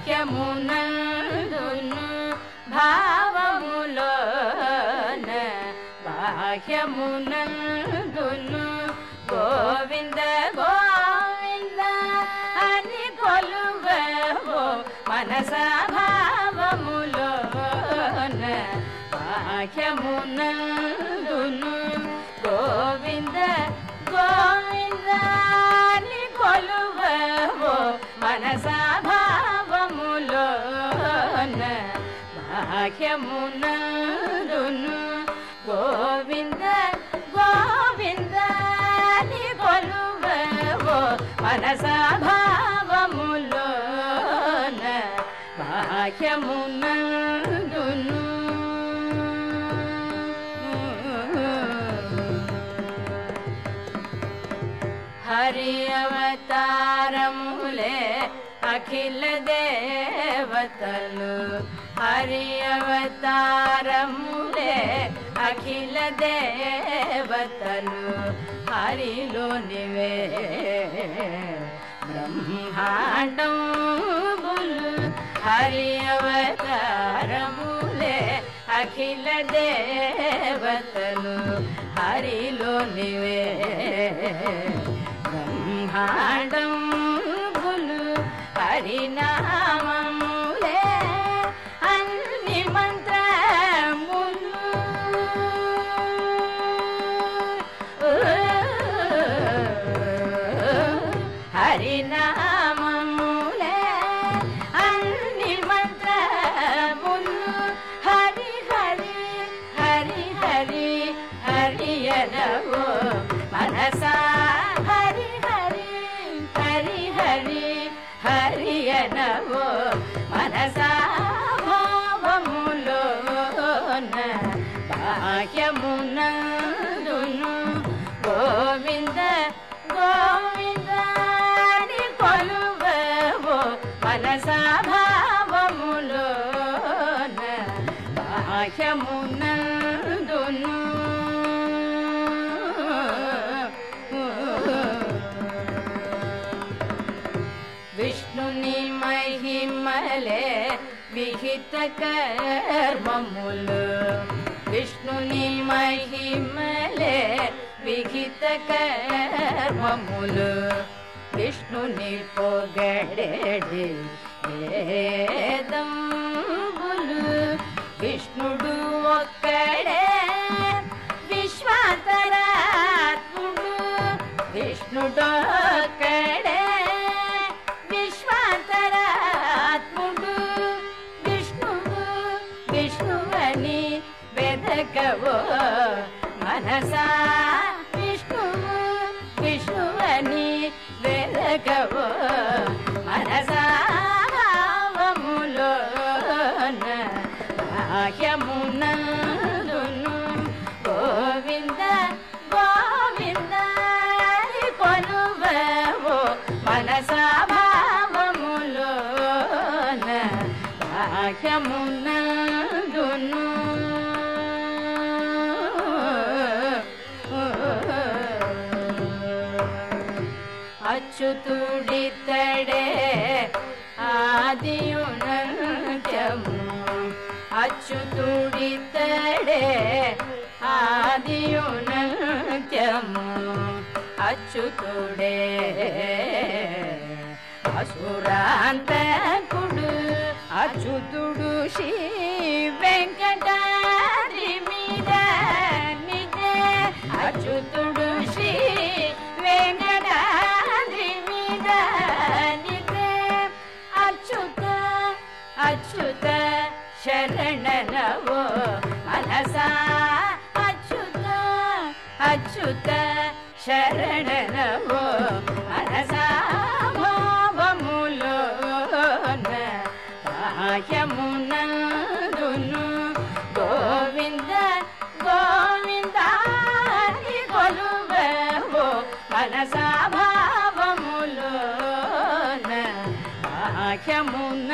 బాహ్యమునందును భావములోన బాహ్యమునందును గోవింద గోవింద అని కొలువో మనస భావములోన బాహ్యమునందును గోవింద గోవింద అని కొలువో మనసా బాహ్యమునందును గోవింద గోవింద అని కొలువో మనస బాహ్యమునందును హరి అవతారములే అఖిల దేవతలు హరి అవతారములే అఖిల దేవతలు హరిలోనివే బ్రహ్మాండములు హరి అవతారములే అఖిల దేవతలు హరిలోనివే బ్రహ్మాండంబులు హరియనవో మనసా భావములోన బాహ్యమునందును గోవింద గోవింద అని కొలువవో మనసా భావములోన బాహ్యమునందును మహిమలే విహిత కర్మములు విష్ణుని మహిమలే విహిత కర్మములు విష్ణుని పొగడెడి వేదంబులు విష్ణుడు ఒక్కడే విశ్వాంతరాత్ముడు విష్ణుడొక్కడే పలకవో మనసా విష్ణువు విష్ణువని వెలకవో మనసా భావములోన బాహ్యమునందును ुडी तडे आदिन जम्मु अचु तु आदिन जम्मु अच तु असुराजु तुडुशी ಅಚ್ಯುತ ಶರಣನವೋ ಮನಸ ಅಚ್ಯುತ ಅಚ್ಯುತ ಶರಣನವೋ ಮನಸ ಭಾವಮುಲೋನ ಕಾಯಮುನಂದುನು ಗೋವಿಂದ ಗೋವಿಂದ ಕೊಲುವೆವೋ ಮನಸ ಭಾವಮುಲೋನ ಕಾಯಮುನ